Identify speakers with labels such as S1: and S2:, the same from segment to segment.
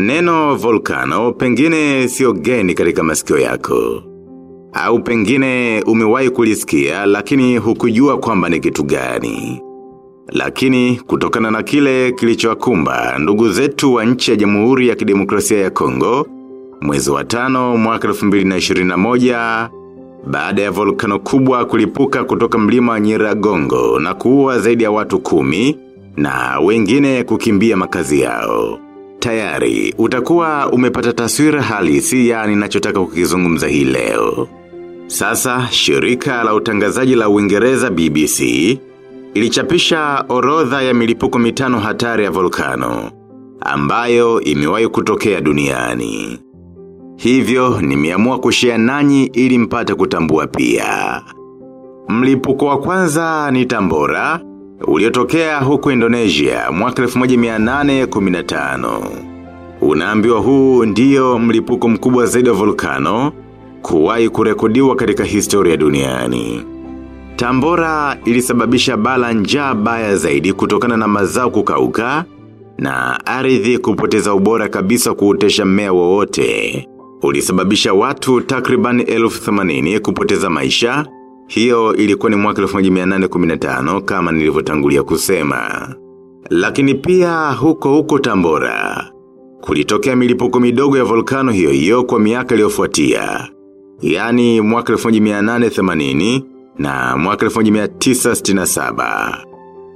S1: Neno volcano pengine sio geni katika masikio yako. Au pengine umewahi kulisikia lakini hukujua kwamba ni kitu gani. Lakini kutokana na kile kilichowakumba ndugu zetu wa nchi ya jamhuri ya kidemokrasia ya Kongo, mwezi wa tano mwaka 2021, baada ya volkano kubwa kulipuka kutoka mlima wa Nyiragongo na kuua zaidi ya watu kumi na wengine kukimbia makazi yao. Tayari, utakuwa umepata taswira halisi ya ninachotaka kukizungumza hii leo. Sasa, shirika la utangazaji la uingereza BBC, ilichapisha orodha ya milipuko mitano hatari ya volkano, ambayo imewahi kutokea duniani. Hivyo, nimeamua kushare nanyi ili mpate kutambua pia. Mlipuko wa kwanza ni Tambora, uliotokea huku Indonesia mwaka 1815. Unaambiwa huu ndiyo mlipuko mkubwa zaidi wa volkano kuwahi kurekodiwa katika historia duniani. Tambora ilisababisha bala njaa baya zaidi kutokana na mazao kukauka na ardhi kupoteza ubora kabisa kuotesha mmea wowote. Ulisababisha watu takriban elfu kupoteza maisha, hiyo ilikuwa ni mwaka 1815 kama nilivyotangulia kusema. Lakini pia huko huko Tambora, kulitokea milipuko midogo ya volkano hiyo hiyo kwa miaka iliyofuatia. Yani mwaka 1880 na mwaka 1967.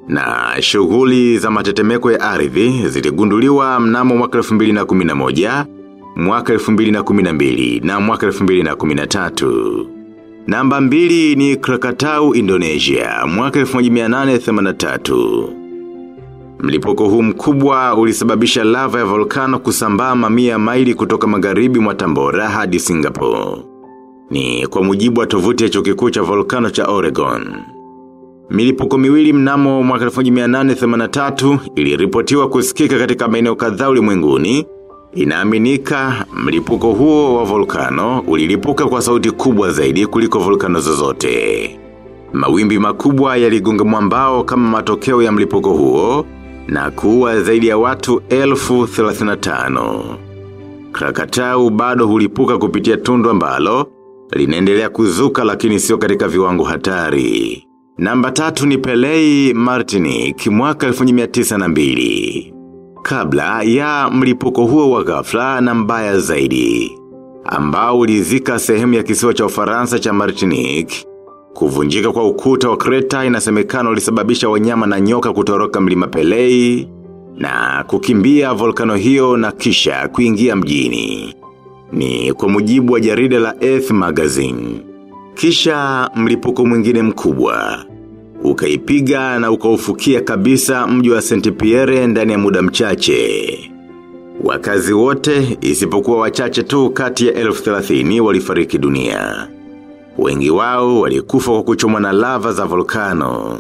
S1: Na shughuli za matetemeko ya ardhi ziligunduliwa mnamo mwaka 2011, mwaka 2012 na mwaka 2013. Namba mbili ni Krakatau, Indonesia, mwaka 1883. Mlipuko huu mkubwa ulisababisha lava ya volkano kusambaa mamia maili kutoka magharibi mwa Tambora hadi Singapore. Ni kwa mujibu wa tovuti ya chuo kikuu cha volkano cha Oregon. Milipuko miwili mnamo mwaka 1883 iliripotiwa kusikika katika maeneo kadhaa ulimwenguni. Inaaminika mlipuko huo wa volkano ulilipuka kwa sauti kubwa zaidi kuliko volkano zozote. Mawimbi makubwa yaligonga mwambao kama matokeo ya mlipuko huo na kuwa zaidi ya watu elfu 35. Krakatau bado hulipuka kupitia tundu ambalo linaendelea kuzuka lakini sio katika viwango hatari. Namba tatu ni Pelei Martinique mwaka 1902. Kabla ya mlipuko huo wa ghafla na mbaya zaidi. Ambao ulizika sehemu ya kisiwa cha ufaransa cha Martinique. Kuvunjika kwa ukuta wa kreta inasemekana ulisababisha wanyama na nyoka kutoroka mlima Pelei na kukimbia volkano hiyo na kisha kuingia mjini. Ni kwa mujibu wa jarida la Earth Magazine. Kisha mlipuko mwingine mkubwa. Ukaipiga na ukaufukia kabisa mji wa Saint Pierre ndani ya muda mchache. Wakazi wote isipokuwa wachache tu kati ya elfu thelathini walifariki dunia. Wengi wao walikufa kwa kuchomwa na lava za volkano.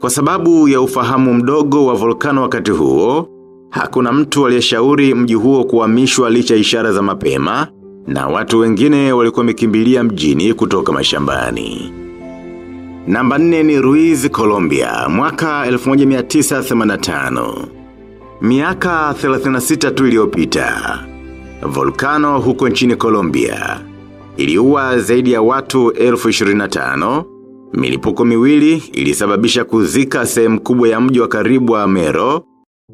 S1: Kwa sababu ya ufahamu mdogo wa volkano wakati huo, hakuna mtu aliyeshauri mji huo kuhamishwa licha ishara za mapema, na watu wengine walikuwa wamekimbilia mjini kutoka mashambani. Namba nne ni Ruiz, Colombia, mwaka 1985. Miaka 36 tu iliyopita. Volcano huko nchini Colombia. Iliua zaidi ya watu 1025. Milipuko miwili ilisababisha kuzika sehemu kubwa ya mji wa karibu wa Mero.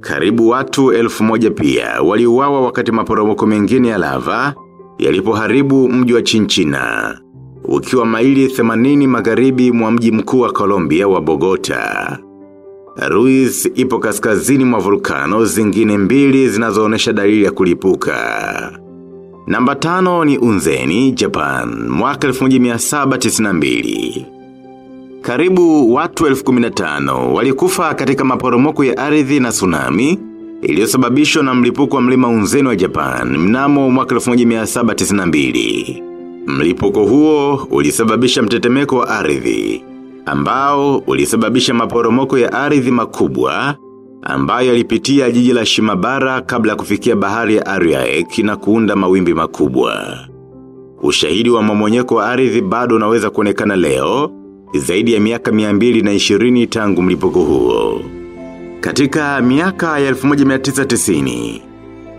S1: Karibu watu elfu moja pia waliuawa wakati maporomoko mengine ya lava yalipoharibu mji wa Chinchina. Ukiwa maili 80 magharibi mwa mji mkuu wa Colombia wa Bogota. Ruiz ipo kaskazini mwa volkano zingine mbili zinazoonesha dalili ya kulipuka. Namba tano ni Unzeni, Japan, mwaka 1792. Karibu watu 1015 walikufa katika maporomoko ya ardhi na tsunami iliyosababishwa na mlipuko wa mlima Unzeni wa Japan mnamo mwaka 1792. Mlipuko huo ulisababisha mtetemeko wa ardhi ambao ulisababisha maporomoko ya ardhi makubwa ambayo yalipitia jiji la Shimabara kabla kufikia bahari ya Ariaek na kuunda mawimbi makubwa. Ushahidi wa mamonyeko wa ardhi bado unaweza kuonekana leo, zaidi ya miaka 220 tangu mlipuko huo. Katika miaka ya 1990,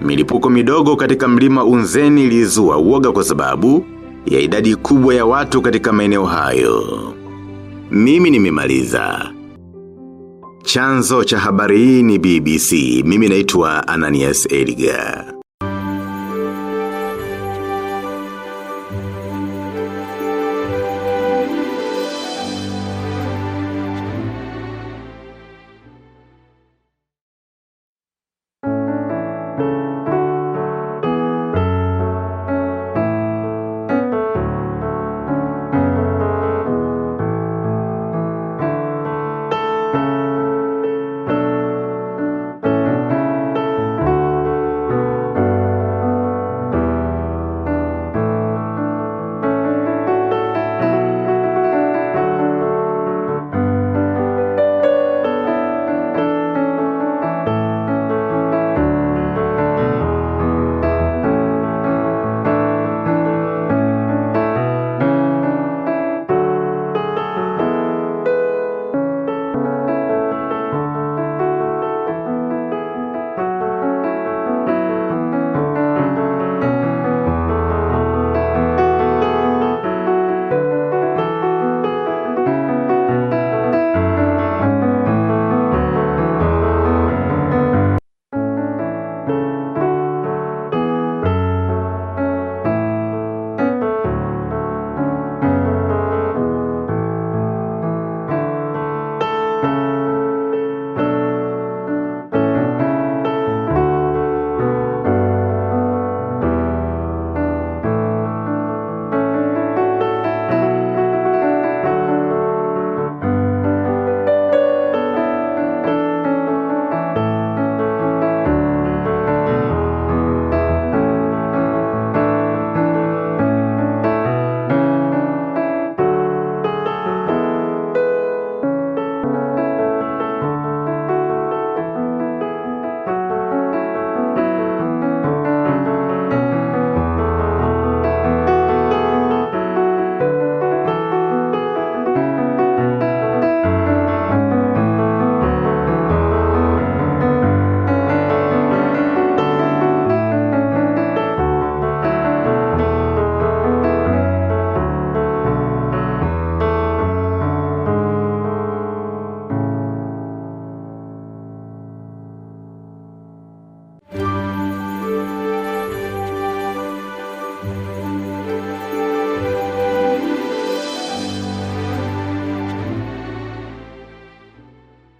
S1: Milipuko midogo katika mlima unzeni ilizua uoga kwa sababu ya idadi kubwa ya watu katika maeneo hayo. Mimi nimemaliza. Chanzo cha habari hii ni BBC. Mimi naitwa Ananias Edgar.